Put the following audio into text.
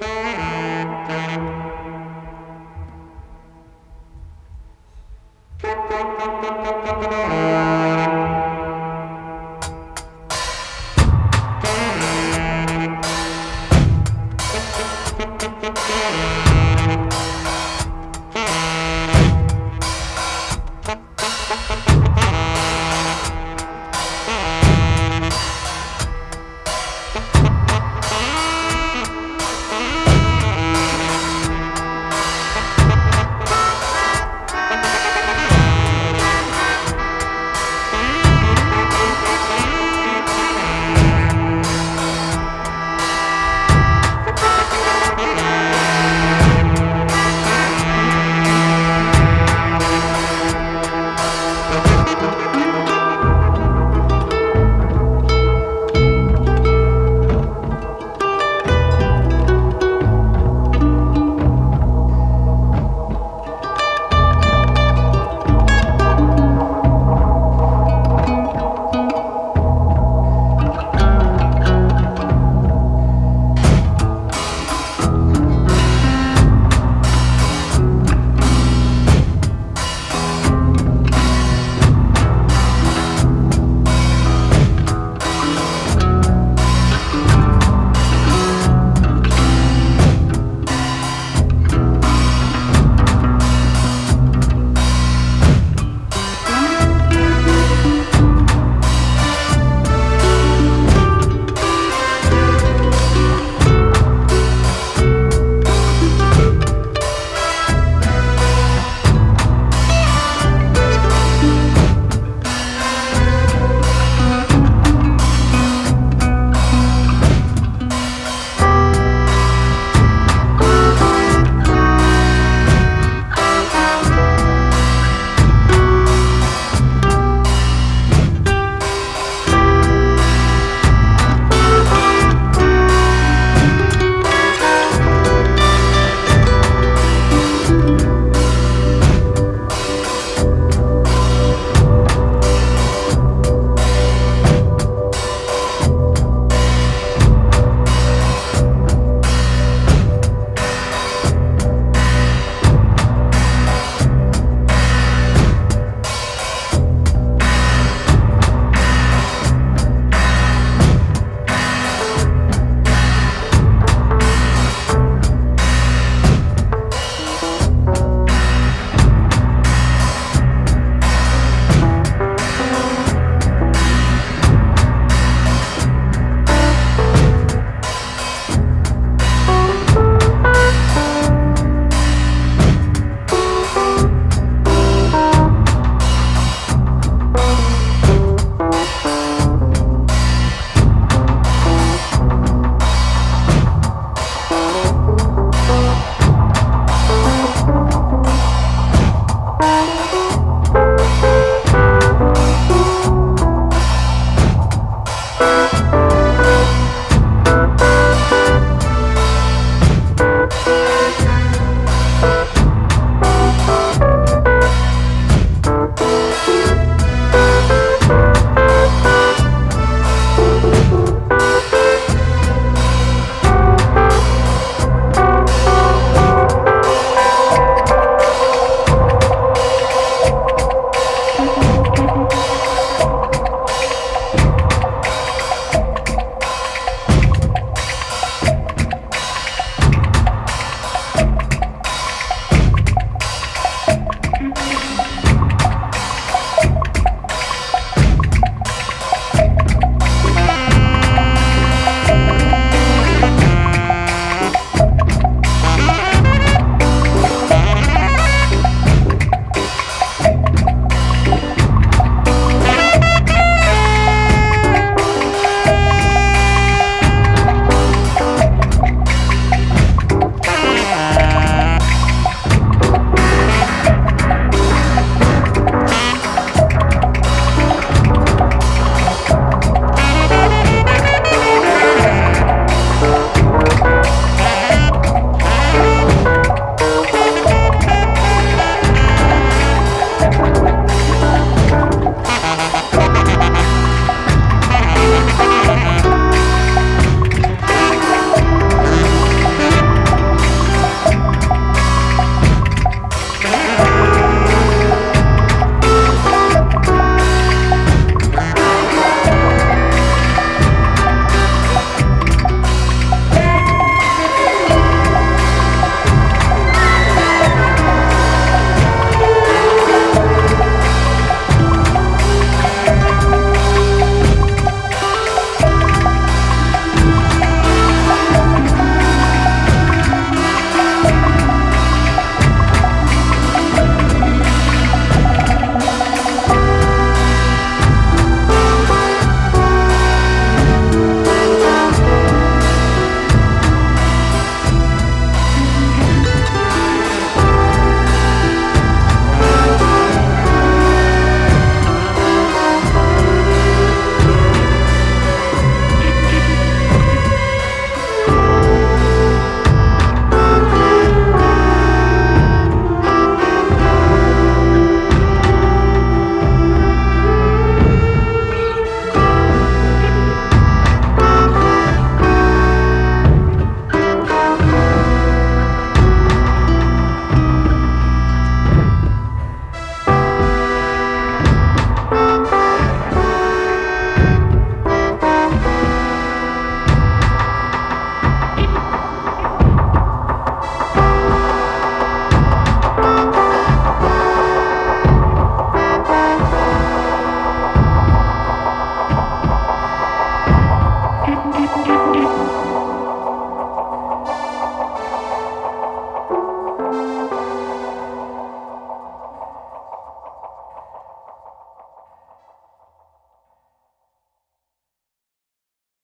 Yeah.